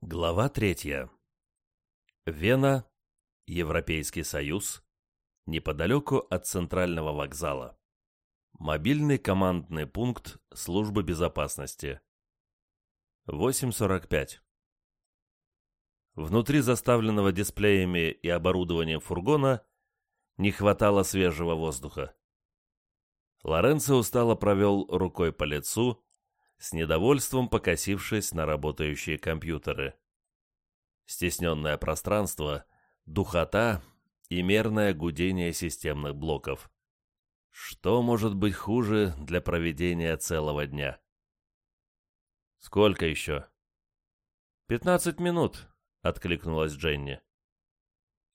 Глава третья. Вена, Европейский Союз, неподалеку от центрального вокзала. Мобильный командный пункт службы безопасности. 8.45. Внутри заставленного дисплеями и оборудованием фургона не хватало свежего воздуха. Лоренцо устало провел рукой по лицу, с недовольством покосившись на работающие компьютеры. Стесненное пространство, духота и мерное гудение системных блоков. Что может быть хуже для проведения целого дня? «Сколько еще?» «Пятнадцать минут», — откликнулась Дженни.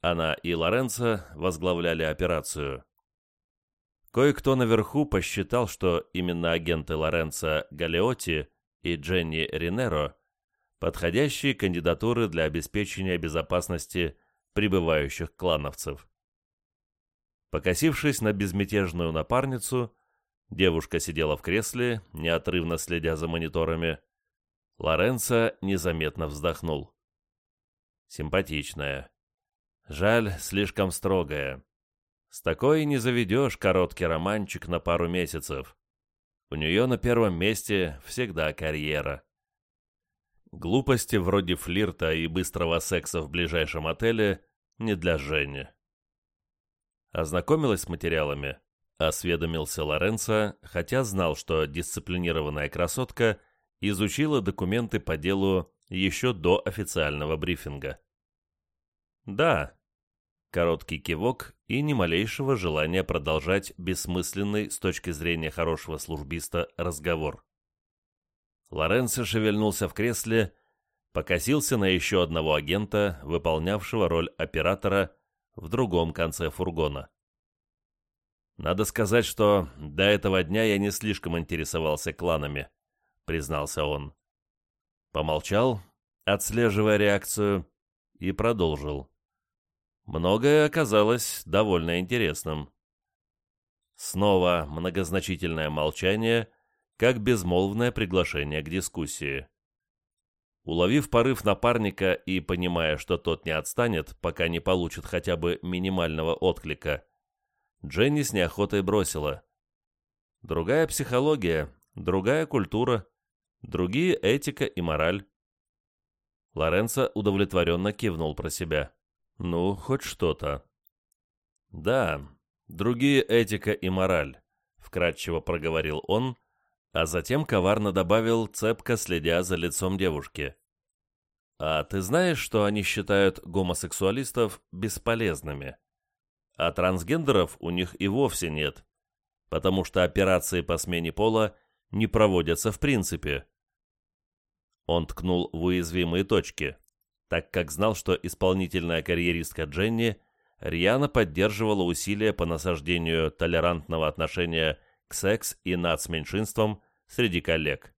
Она и Лоренцо возглавляли операцию. Кое-кто наверху посчитал, что именно агенты Лоренцо Галеоти и Дженни Ринеро подходящие кандидатуры для обеспечения безопасности прибывающих клановцев. Покосившись на безмятежную напарницу, девушка сидела в кресле, неотрывно следя за мониторами. Лоренцо незаметно вздохнул. Симпатичная. Жаль, слишком строгая. С такой не заведешь короткий романчик на пару месяцев. У нее на первом месте всегда карьера. Глупости вроде флирта и быстрого секса в ближайшем отеле не для Жени. Ознакомилась с материалами, осведомился Лоренцо, хотя знал, что дисциплинированная красотка изучила документы по делу еще до официального брифинга. «Да», короткий кивок и ни малейшего желания продолжать бессмысленный с точки зрения хорошего службиста разговор. Лоренцо шевельнулся в кресле, покосился на еще одного агента, выполнявшего роль оператора в другом конце фургона. «Надо сказать, что до этого дня я не слишком интересовался кланами», — признался он. Помолчал, отслеживая реакцию, и продолжил. Многое оказалось довольно интересным. Снова многозначительное молчание, как безмолвное приглашение к дискуссии. Уловив порыв напарника и понимая, что тот не отстанет, пока не получит хотя бы минимального отклика, Дженни с неохотой бросила. Другая психология, другая культура, другие этика и мораль. Лоренцо удовлетворенно кивнул про себя. Ну, хоть что-то. Да, другие этика и мораль, вкратчиво проговорил он, а затем коварно добавил, цепко следя за лицом девушки. А ты знаешь, что они считают гомосексуалистов бесполезными? А трансгендеров у них и вовсе нет, потому что операции по смене пола не проводятся в принципе. Он ткнул в уязвимые точки так как знал, что исполнительная карьеристка Дженни рьяно поддерживала усилия по насаждению толерантного отношения к секс- и нацменьшинствам среди коллег.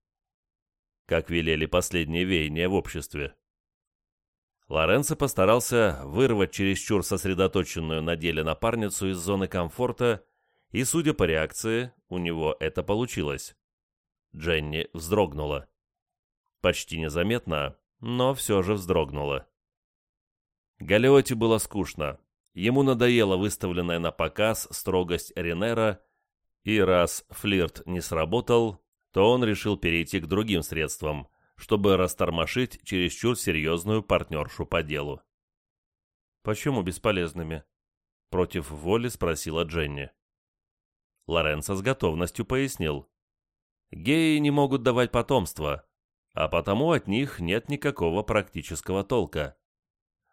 Как велели последние веяния в обществе. Лоренцо постарался вырвать чересчур сосредоточенную на деле напарницу из зоны комфорта, и, судя по реакции, у него это получилось. Дженни вздрогнула. Почти незаметно, но все же вздрогнула. Галиоте было скучно. Ему надоела выставленная на показ строгость Ренера, и раз флирт не сработал, то он решил перейти к другим средствам, чтобы растормошить чересчур серьезную партнершу по делу. «Почему бесполезными?» — против воли спросила Дженни. Лоренцо с готовностью пояснил. «Геи не могут давать потомство, а потому от них нет никакого практического толка.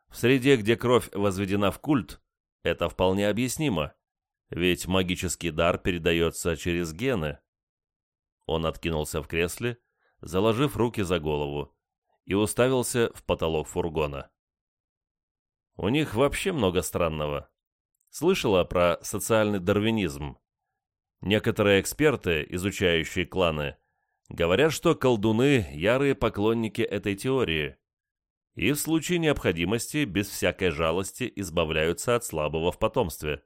В среде, где кровь возведена в культ, это вполне объяснимо, ведь магический дар передается через гены. Он откинулся в кресле, заложив руки за голову, и уставился в потолок фургона. У них вообще много странного. Слышала про социальный дарвинизм. Некоторые эксперты, изучающие кланы, Говорят, что колдуны – ярые поклонники этой теории, и в случае необходимости без всякой жалости избавляются от слабого в потомстве.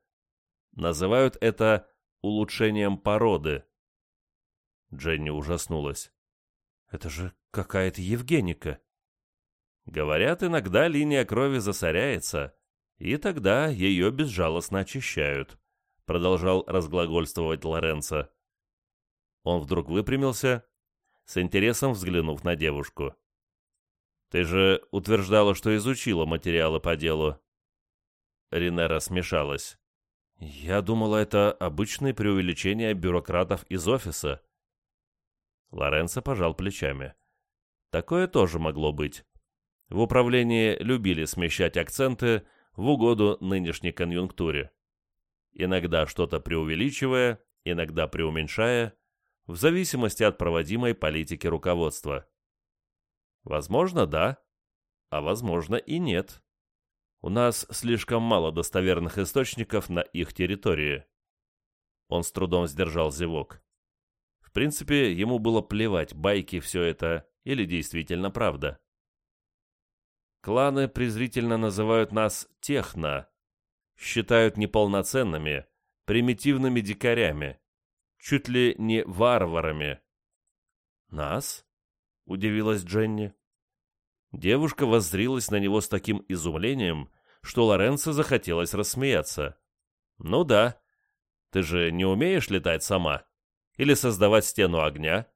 Называют это улучшением породы. Дженни ужаснулась. «Это же какая-то Евгеника». Говорят, иногда линия крови засоряется, и тогда ее безжалостно очищают», — продолжал разглагольствовать Лоренцо. Он вдруг выпрямился, с интересом взглянув на девушку. «Ты же утверждала, что изучила материалы по делу». Ринера смешалась. «Я думала, это обычное преувеличение бюрократов из офиса». Лоренцо пожал плечами. «Такое тоже могло быть. В управлении любили смещать акценты в угоду нынешней конъюнктуре. Иногда что-то преувеличивая, иногда преуменьшая, в зависимости от проводимой политики руководства. Возможно, да, а возможно и нет. У нас слишком мало достоверных источников на их территории. Он с трудом сдержал зевок. В принципе, ему было плевать, байки все это или действительно правда. Кланы презрительно называют нас техно, считают неполноценными, примитивными дикарями, чуть ли не варварами. «Нас?» — удивилась Дженни. Девушка воззрилась на него с таким изумлением, что Лоренцо захотелось рассмеяться. «Ну да. Ты же не умеешь летать сама? Или создавать стену огня?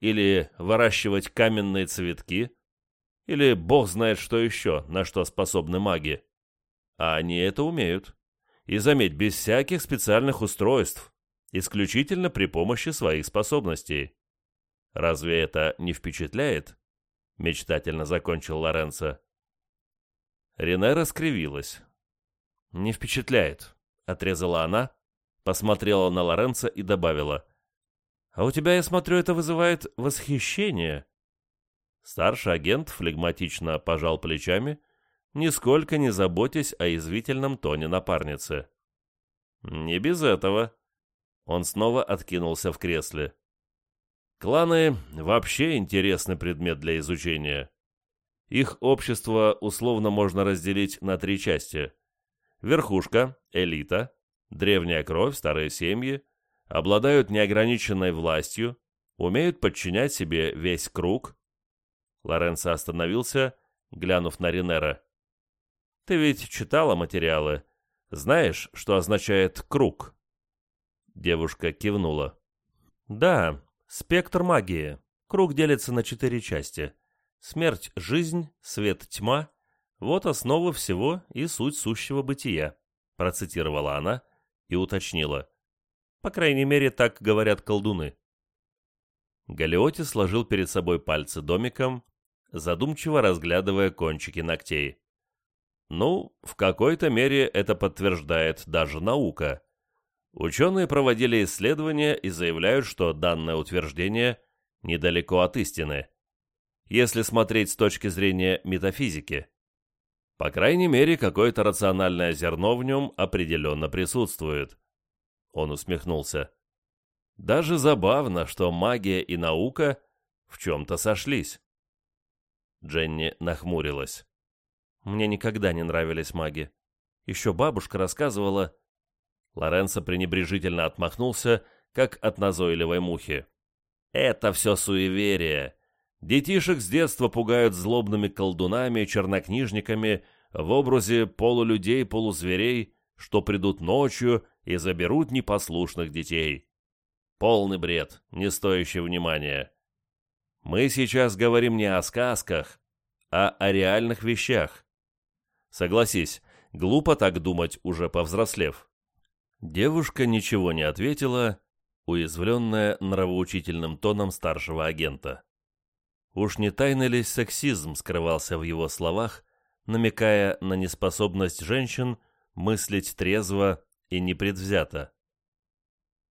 Или выращивать каменные цветки? Или бог знает что еще, на что способны маги? А они это умеют. И заметь, без всяких специальных устройств, исключительно при помощи своих способностей. Разве это не впечатляет?» Мечтательно закончил Лоренцо. Рене раскривилась. «Не впечатляет», — отрезала она, посмотрела на Лоренца и добавила. «А у тебя, я смотрю, это вызывает восхищение». Старший агент флегматично пожал плечами, нисколько не заботясь о язвительном тоне напарницы. «Не без этого». Он снова откинулся в кресле. «Кланы — вообще интересный предмет для изучения. Их общество условно можно разделить на три части. Верхушка, элита, древняя кровь, старые семьи, обладают неограниченной властью, умеют подчинять себе весь круг. Лоренцо остановился, глянув на Ринера. «Ты ведь читала материалы. Знаешь, что означает «круг»?» Девушка кивнула. «Да, спектр магии. Круг делится на четыре части. Смерть — жизнь, свет — тьма — вот основа всего и суть сущего бытия, процитировала она и уточнила. По крайней мере, так говорят колдуны. Галиоти сложил перед собой пальцы домиком, задумчиво разглядывая кончики ногтей. Ну, в какой-то мере это подтверждает даже наука. Ученые проводили исследования и заявляют, что данное утверждение недалеко от истины если смотреть с точки зрения метафизики. По крайней мере, какое-то рациональное зерно в нем определенно присутствует. Он усмехнулся. Даже забавно, что магия и наука в чем-то сошлись. Дженни нахмурилась. Мне никогда не нравились маги. Еще бабушка рассказывала... Лоренцо пренебрежительно отмахнулся, как от назойливой мухи. «Это все суеверие. Детишек с детства пугают злобными колдунами, чернокнижниками в образе полулюдей-полузверей, что придут ночью и заберут непослушных детей. Полный бред, не стоящий внимания. Мы сейчас говорим не о сказках, а о реальных вещах. Согласись, глупо так думать, уже повзрослев. Девушка ничего не ответила, уязвленная нравоучительным тоном старшего агента. Уж не тайный ли сексизм скрывался в его словах, намекая на неспособность женщин мыслить трезво и непредвзято.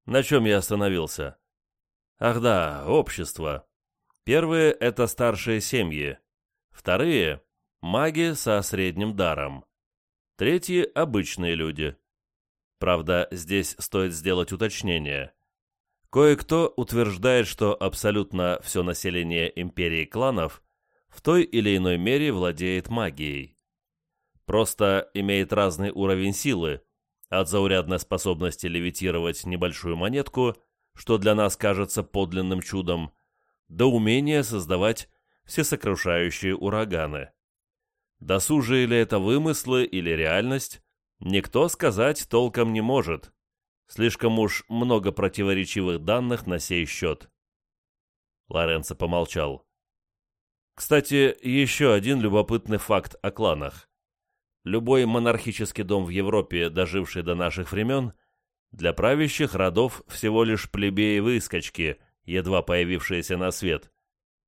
На чем я остановился? Ах да, общество. Первые — это старшие семьи. Вторые — маги со средним даром. Третьи — обычные люди. Правда, здесь стоит сделать уточнение. Кое-кто утверждает, что абсолютно все население империи кланов в той или иной мере владеет магией. Просто имеет разный уровень силы, от заурядной способности левитировать небольшую монетку, что для нас кажется подлинным чудом, до умения создавать всесокрушающие ураганы. Досужие ли это вымыслы или реальность, никто сказать толком не может. Слишком уж много противоречивых данных на сей счет. Лоренцо помолчал. Кстати, еще один любопытный факт о кланах. Любой монархический дом в Европе, доживший до наших времен, для правящих родов всего лишь плебеи-выскочки, едва появившиеся на свет,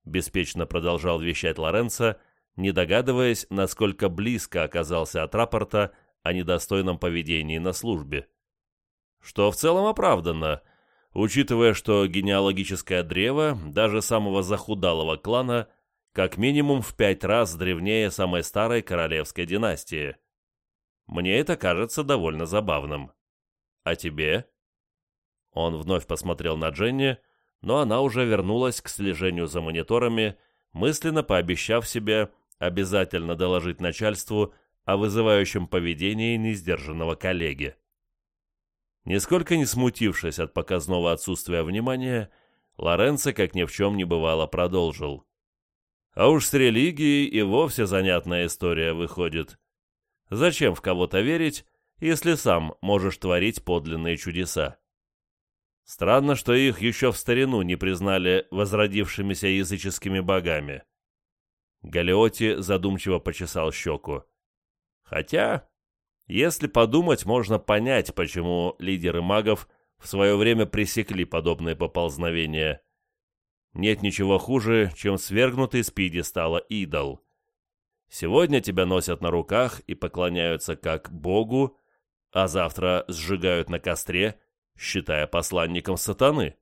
беспечно продолжал вещать Лоренцо, не догадываясь, насколько близко оказался от рапорта о недостойном поведении на службе. Что в целом оправданно, учитывая, что генеалогическое древо даже самого захудалого клана как минимум в пять раз древнее самой старой королевской династии. Мне это кажется довольно забавным. А тебе? Он вновь посмотрел на Дженни, но она уже вернулась к слежению за мониторами, мысленно пообещав себе обязательно доложить начальству о вызывающем поведении несдержанного коллеги. Нисколько не смутившись от показного отсутствия внимания, Лоренцо, как ни в чем не бывало, продолжил. А уж с религией и вовсе занятная история выходит. Зачем в кого-то верить, если сам можешь творить подлинные чудеса? Странно, что их еще в старину не признали возродившимися языческими богами. Галиоти задумчиво почесал щеку. Хотя, если подумать, можно понять, почему лидеры магов в свое время пресекли подобные поползновения. Нет ничего хуже, чем свергнутый с пьедестала идол. Сегодня тебя носят на руках и поклоняются как богу, а завтра сжигают на костре, считая посланником сатаны.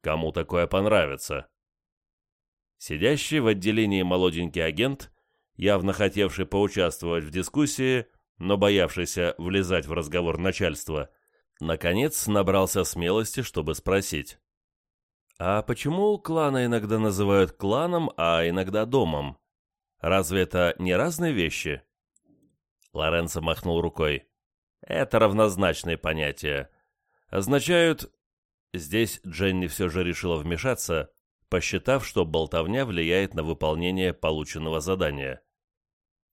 Кому такое понравится? Сидящий в отделении молоденький агент, явно хотевший поучаствовать в дискуссии, но боявшийся влезать в разговор начальства, наконец набрался смелости, чтобы спросить. «А почему клана иногда называют кланом, а иногда домом? Разве это не разные вещи?» Лоренцо махнул рукой. «Это равнозначные понятия. Означают...» Здесь Дженни все же решила вмешаться, посчитав, что болтовня влияет на выполнение полученного задания.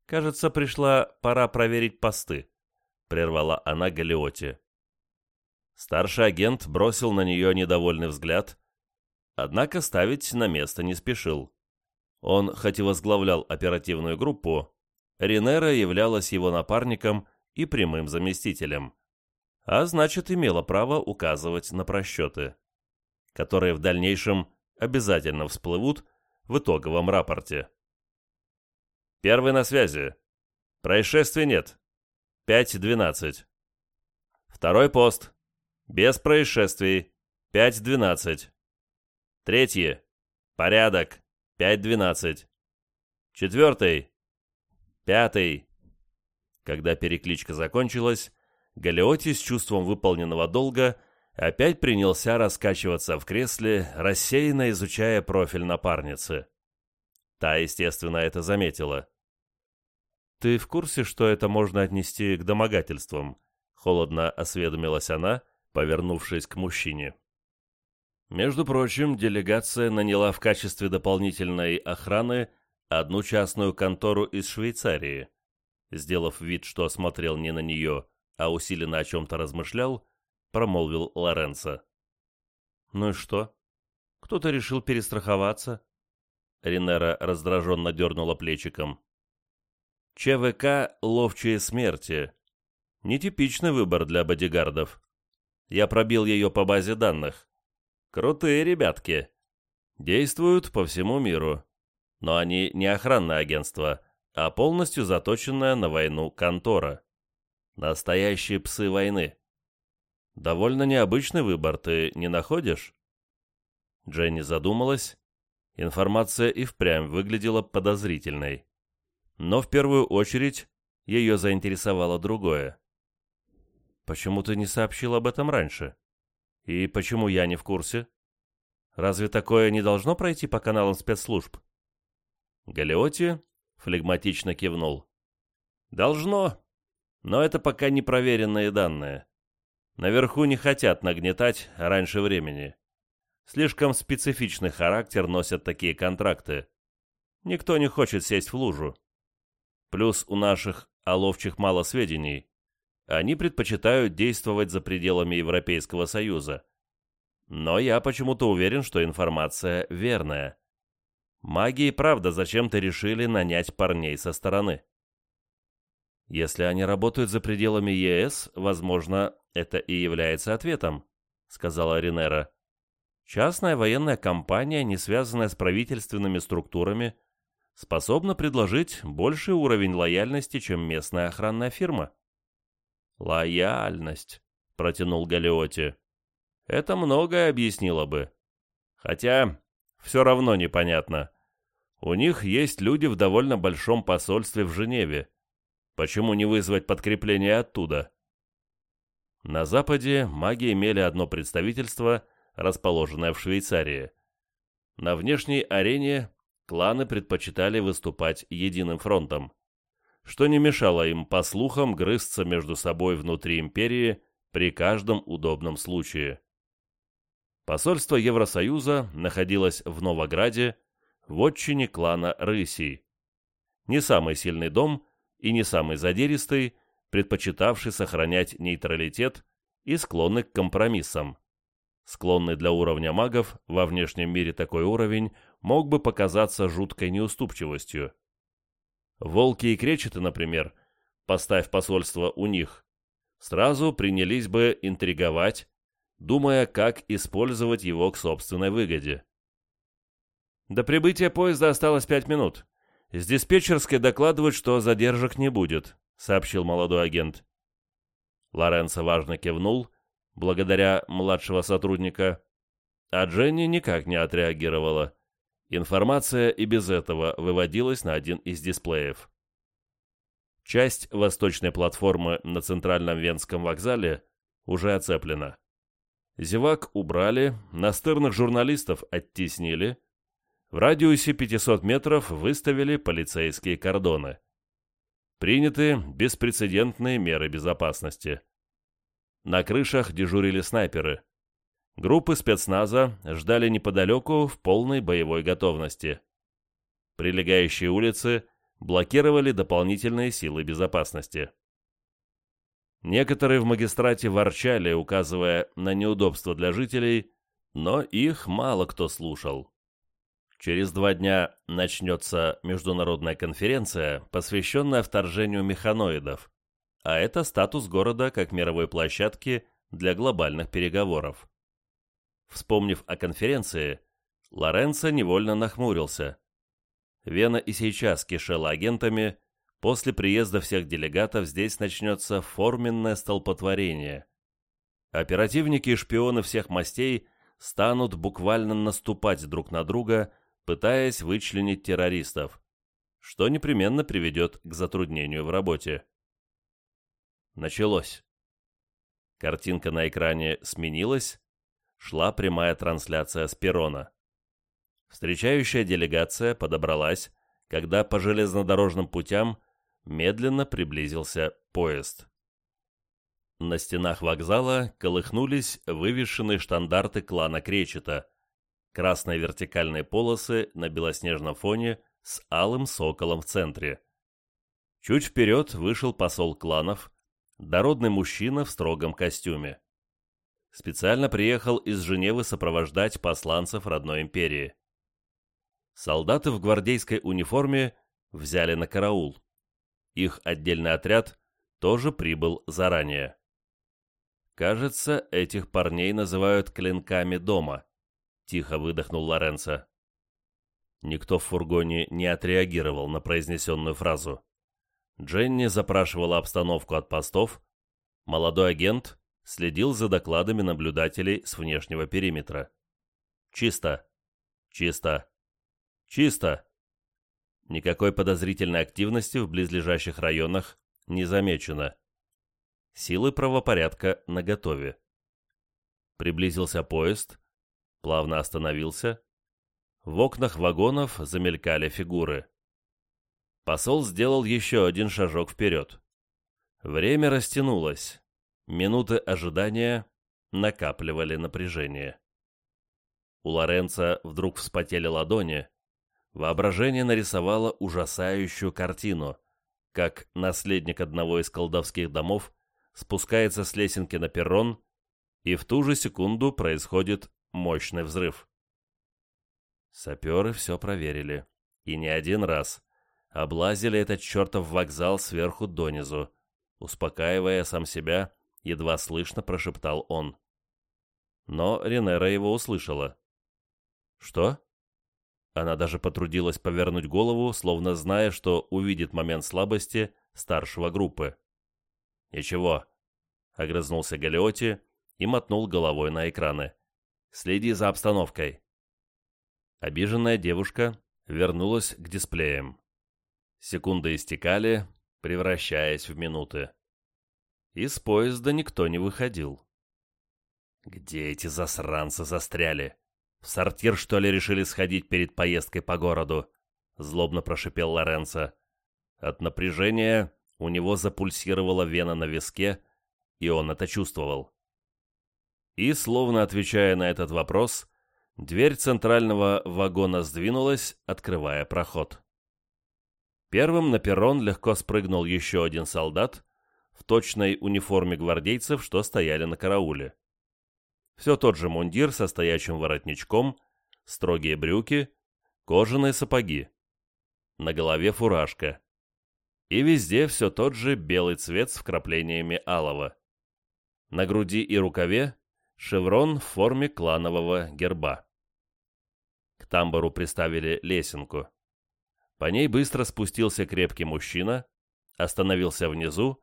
«Кажется, пришла пора проверить посты», — прервала она Галиоти. Старший агент бросил на нее недовольный взгляд, однако ставить на место не спешил. Он, хоть и возглавлял оперативную группу, Ринера являлась его напарником и прямым заместителем, а значит, имела право указывать на просчеты, которые в дальнейшем обязательно всплывут в итоговом рапорте. Первый на связи. Происшествий нет. 5.12. Второй пост. Без происшествий. 5.12. Третий. Порядок. 5.12. Четвертый. Пятый. Когда перекличка закончилась, Галиоти с чувством выполненного долга опять принялся раскачиваться в кресле, рассеянно изучая профиль напарницы. Та, естественно, это заметила. «Ты в курсе, что это можно отнести к домогательствам?» — холодно осведомилась она, повернувшись к мужчине. Между прочим, делегация наняла в качестве дополнительной охраны одну частную контору из Швейцарии. Сделав вид, что осмотрел не на нее, а усиленно о чем-то размышлял, промолвил Лоренцо. «Ну и что? Кто-то решил перестраховаться?» Ринера раздраженно дернула плечиком. ЧВК «Ловчие смерти». Нетипичный выбор для бодигардов. Я пробил ее по базе данных. Крутые ребятки. Действуют по всему миру. Но они не охранное агентство, а полностью заточенная на войну контора. Настоящие псы войны. Довольно необычный выбор, ты не находишь? Дженни задумалась, Информация и впрямь выглядела подозрительной. Но в первую очередь ее заинтересовало другое. «Почему ты не сообщил об этом раньше? И почему я не в курсе? Разве такое не должно пройти по каналам спецслужб?» Галиоти флегматично кивнул. «Должно, но это пока не проверенные данные. Наверху не хотят нагнетать раньше времени. Слишком специфичный характер носят такие контракты. Никто не хочет сесть в лужу. Плюс у наших оловчих мало сведений. Они предпочитают действовать за пределами Европейского Союза. Но я почему-то уверен, что информация верная. Маги и правда зачем-то решили нанять парней со стороны. Если они работают за пределами ЕС, возможно, это и является ответом, сказала Ринера. Частная военная компания, не связанная с правительственными структурами, способна предложить больший уровень лояльности, чем местная охранная фирма. «Лояльность», — протянул Галиоти. «Это многое объяснило бы. Хотя все равно непонятно. У них есть люди в довольно большом посольстве в Женеве. Почему не вызвать подкрепление оттуда? На Западе маги имели одно представительство, расположенное в Швейцарии. На внешней арене кланы предпочитали выступать единым фронтом, что не мешало им, по слухам, грызться между собой внутри империи при каждом удобном случае. Посольство Евросоюза находилось в Новограде, в отчине клана Рысей. Не самый сильный дом, и не самый задиристый, предпочитавший сохранять нейтралитет и склонный к компромиссам. Склонный для уровня магов, во внешнем мире такой уровень мог бы показаться жуткой неуступчивостью. Волки и кречеты, например, поставь посольство у них, сразу принялись бы интриговать, думая, как использовать его к собственной выгоде. До прибытия поезда осталось пять минут. «С диспетчерской докладывают, что задержек не будет», — сообщил молодой агент. Лоренцо важно кивнул, благодаря младшего сотрудника, а Дженни никак не отреагировала. Информация и без этого выводилась на один из дисплеев. Часть восточной платформы на центральном Венском вокзале уже оцеплена. Зевак убрали, настырных журналистов оттеснили — в радиусе 500 метров выставили полицейские кордоны. Приняты беспрецедентные меры безопасности. На крышах дежурили снайперы. Группы спецназа ждали неподалеку в полной боевой готовности. Прилегающие улицы блокировали дополнительные силы безопасности. Некоторые в магистрате ворчали, указывая на неудобства для жителей, но их мало кто слушал. Через два дня начнется международная конференция, посвященная вторжению механоидов, а это статус города как мировой площадки для глобальных переговоров. Вспомнив о конференции, Лоренцо невольно нахмурился. Вена и сейчас кишела агентами, после приезда всех делегатов здесь начнется форменное столпотворение. Оперативники и шпионы всех мастей станут буквально наступать друг на друга, пытаясь вычленить террористов, что непременно приведет к затруднению в работе. Началось. Картинка на экране сменилась, шла прямая трансляция с перрона. Встречающая делегация подобралась, когда по железнодорожным путям медленно приблизился поезд. На стенах вокзала колыхнулись вывешенные штандарты клана Кречета, красные вертикальные полосы на белоснежном фоне с алым соколом в центре. Чуть вперед вышел посол кланов, дородный мужчина в строгом костюме. Специально приехал из Женевы сопровождать посланцев родной империи. Солдаты в гвардейской униформе взяли на караул. Их отдельный отряд тоже прибыл заранее. Кажется, этих парней называют клинками дома тихо выдохнул Лоренцо. Никто в фургоне не отреагировал на произнесенную фразу. Дженни запрашивала обстановку от постов. Молодой агент следил за докладами наблюдателей с внешнего периметра. Чисто. Чисто. Чисто. Никакой подозрительной активности в близлежащих районах не замечено. Силы правопорядка наготове. Приблизился поезд, плавно остановился. В окнах вагонов замелькали фигуры. Посол сделал еще один шажок вперед. Время растянулось. Минуты ожидания накапливали напряжение. У Лоренца вдруг вспотели ладони. Воображение нарисовало ужасающую картину. как наследник одного из колдовских домов спускается с лесенки на перрон, и в ту же секунду происходит мощный взрыв. Саперы все проверили. И не один раз. Облазили этот чертов вокзал сверху донизу. Успокаивая сам себя, едва слышно прошептал он. Но Ренера его услышала. «Что?» Она даже потрудилась повернуть голову, словно зная, что увидит момент слабости старшего группы. «Ничего», — огрызнулся Галиоти и мотнул головой на экраны. «Следи за обстановкой». Обиженная девушка вернулась к дисплеям. Секунды истекали, превращаясь в минуты. Из поезда никто не выходил. Где эти засранцы застряли? В сортир, что ли, решили сходить перед поездкой по городу? Злобно прошипел Лоренцо. От напряжения у него запульсировала вена на виске, и он это чувствовал. И, словно отвечая на этот вопрос, дверь центрального вагона сдвинулась, открывая проход. Первым на перрон легко спрыгнул еще один солдат в точной униформе гвардейцев, что стояли на карауле. Все тот же мундир со стоячим воротничком, строгие брюки, кожаные сапоги. На голове фуражка. И везде все тот же белый цвет с вкраплениями алого. На груди и рукаве шеврон в форме кланового герба. К тамбуру приставили лесенку. По ней быстро спустился крепкий мужчина, остановился внизу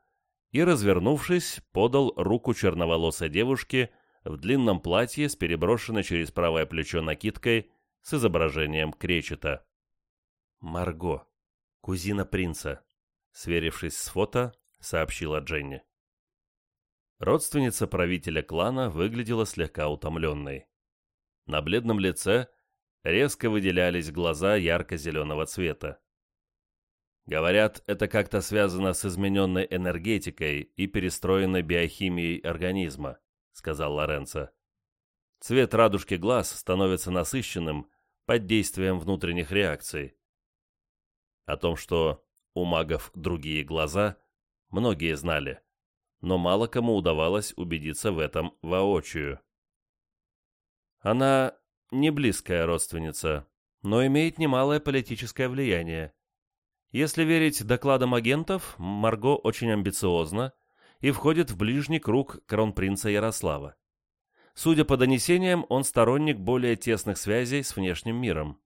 и, развернувшись, подал руку черноволосой девушке в длинном платье с переброшенной через правое плечо накидкой с изображением кречета. «Марго, кузина принца», — сверившись с фото, сообщила Дженни. Родственница правителя клана выглядела слегка утомленной. На бледном лице резко выделялись глаза ярко-зеленого цвета. Говорят, это как-то связано с измененной энергетикой и перестроенной биохимией организма сказал Лоренцо. Цвет радужки глаз становится насыщенным под действием внутренних реакций. О том, что у магов другие глаза, многие знали, но мало кому удавалось убедиться в этом воочию. Она не близкая родственница, но имеет немалое политическое влияние. Если верить докладам агентов, Марго очень амбициозна и входит в ближний круг кронпринца Ярослава. Судя по донесениям, он сторонник более тесных связей с внешним миром.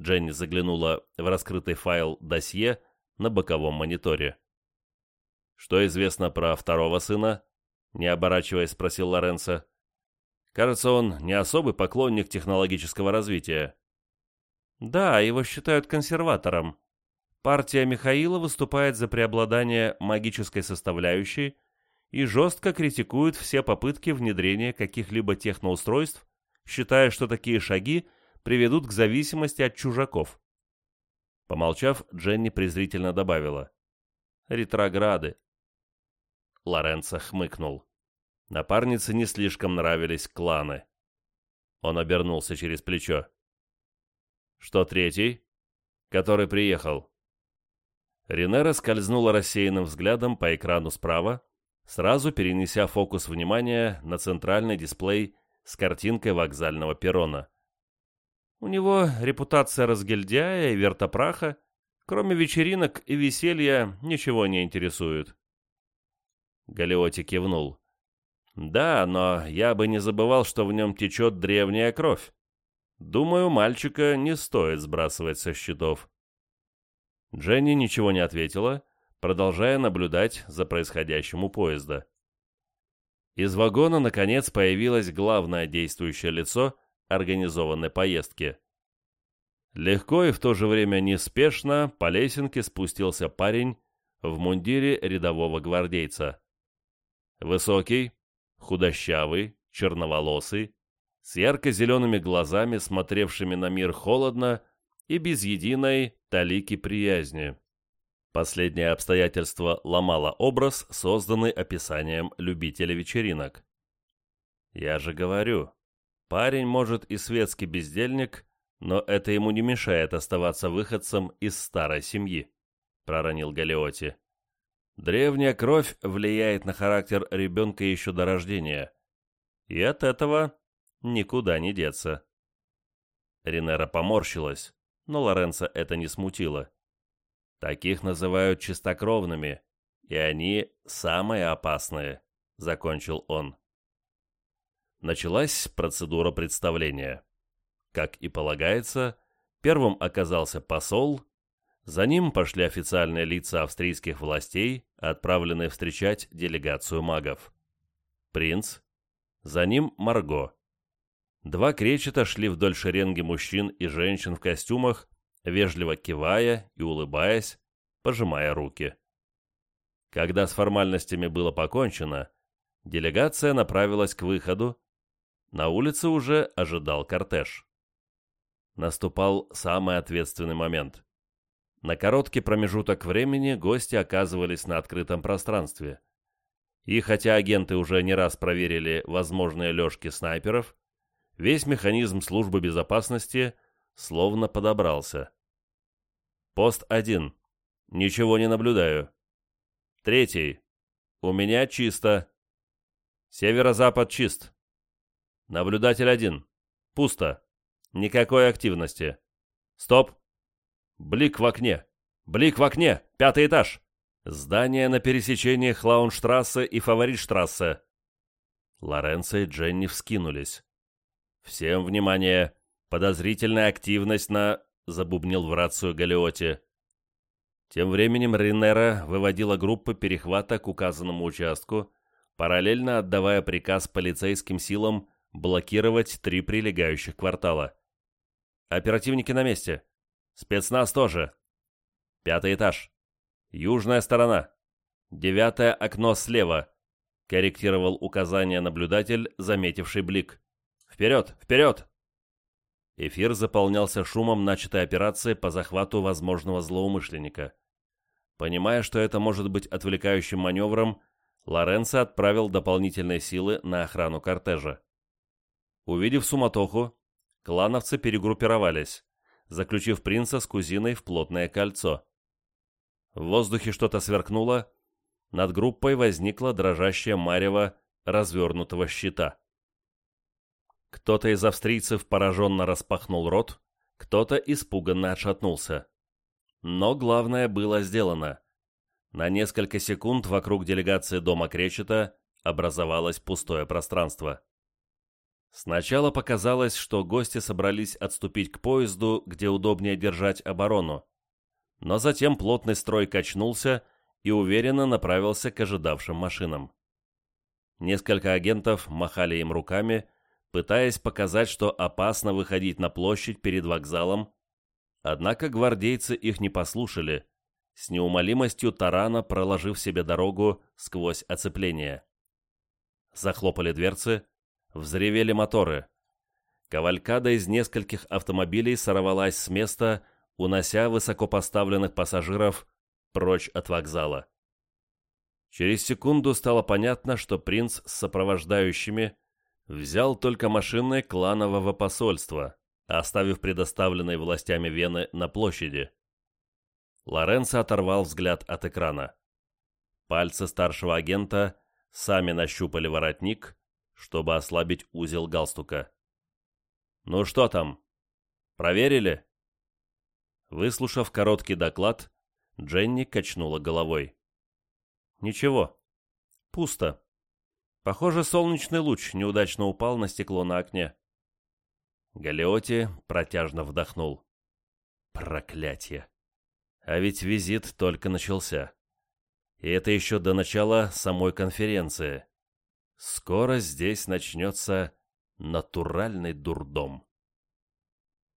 Дженни заглянула в раскрытый файл досье на боковом мониторе. «Что известно про второго сына?» — не оборачиваясь, спросил Лоренцо. «Кажется, он не особый поклонник технологического развития». «Да, его считают консерватором», партия Михаила выступает за преобладание магической составляющей и жестко критикует все попытки внедрения каких-либо техноустройств, считая, что такие шаги приведут к зависимости от чужаков. Помолчав, Дженни презрительно добавила. «Ретрограды». Лоренцо хмыкнул. Напарнице не слишком нравились кланы. Он обернулся через плечо. «Что третий?» «Который приехал?» Ренера скользнула рассеянным взглядом по экрану справа, сразу перенеся фокус внимания на центральный дисплей с картинкой вокзального перрона. У него репутация разгильдяя и вертопраха, кроме вечеринок и веселья ничего не интересует. Галиоти кивнул. «Да, но я бы не забывал, что в нем течет древняя кровь. Думаю, мальчика не стоит сбрасывать со счетов». Дженни ничего не ответила, продолжая наблюдать за происходящим у поезда. Из вагона, наконец, появилось главное действующее лицо организованной поездки. Легко и в то же время неспешно по лесенке спустился парень в мундире рядового гвардейца. Высокий, худощавый, черноволосый, с ярко-зелеными глазами, смотревшими на мир холодно и без единой талики приязни. Последнее обстоятельство ломало образ, созданный описанием любителя вечеринок. «Я же говорю, парень может и светский бездельник, но это ему не мешает оставаться выходцем из старой семьи. — проронил Галиоти. «Древняя кровь влияет на характер ребенка еще до рождения. И от этого никуда не деться». Ринера поморщилась, но Лоренцо это не смутило. «Таких называют чистокровными, и они самые опасные», — закончил он. Началась процедура представления. Как и полагается, первым оказался посол, за ним пошли официальные лица австрийских властей, отправленные встречать делегацию магов. Принц, за ним Марго. Два кречета шли вдоль шеренги мужчин и женщин в костюмах, вежливо кивая и улыбаясь, пожимая руки. Когда с формальностями было покончено, делегация направилась к выходу, на улице уже ожидал кортеж. Наступал самый ответственный момент. На короткий промежуток времени гости оказывались на открытом пространстве. И хотя агенты уже не раз проверили возможные лёжки снайперов, весь механизм службы безопасности словно подобрался. Пост 1. Ничего не наблюдаю. Третий. У меня чисто. Северо-запад чист. Наблюдатель один. Пусто. Никакой активности. Стоп. Блик в окне. Блик в окне. Пятый этаж. Здание на пересечении Хлаунштрассе и Фаворитштрассе. Лоренцо и Дженни вскинулись. «Всем внимание! Подозрительная активность на...» — забубнил в рацию Галиоти. Тем временем Ринера выводила группы перехвата к указанному участку, параллельно отдавая приказ полицейским силам блокировать три прилегающих квартала. Оперативники на месте. Спецназ тоже. Пятый этаж. Южная сторона. Девятое окно слева. Корректировал указание наблюдатель, заметивший блик. Вперед! Вперед! Эфир заполнялся шумом начатой операции по захвату возможного злоумышленника. Понимая, что это может быть отвлекающим маневром, Лоренцо отправил дополнительные силы на охрану кортежа. Увидев суматоху, клановцы перегруппировались, заключив принца с кузиной в плотное кольцо. В воздухе что-то сверкнуло, над группой возникла дрожащая марево развернутого щита. Кто-то из австрийцев пораженно распахнул рот, кто-то испуганно отшатнулся. Но главное было сделано. На несколько секунд вокруг делегации дома Кречета образовалось пустое пространство. Сначала показалось, что гости собрались отступить к поезду, где удобнее держать оборону. Но затем плотный строй качнулся и уверенно направился к ожидавшим машинам. Несколько агентов махали им руками, пытаясь показать, что опасно выходить на площадь перед вокзалом, однако гвардейцы их не послушали, с неумолимостью тарана проложив себе дорогу сквозь оцепление. Захлопали дверцы, Взревели моторы. Кавалькада из нескольких автомобилей сорвалась с места, унося высокопоставленных пассажиров прочь от вокзала. Через секунду стало понятно, что принц с сопровождающими взял только машины кланового посольства, оставив предоставленные властями Вены на площади. Лоренцо оторвал взгляд от экрана. Пальцы старшего агента сами нащупали воротник, чтобы ослабить узел галстука. «Ну что там? Проверили?» Выслушав короткий доклад, Дженни качнула головой. «Ничего. Пусто. Похоже, солнечный луч неудачно упал на стекло на окне». Галиоти протяжно вдохнул. «Проклятие! А ведь визит только начался. И это еще до начала самой конференции. Скоро здесь начнется натуральный дурдом.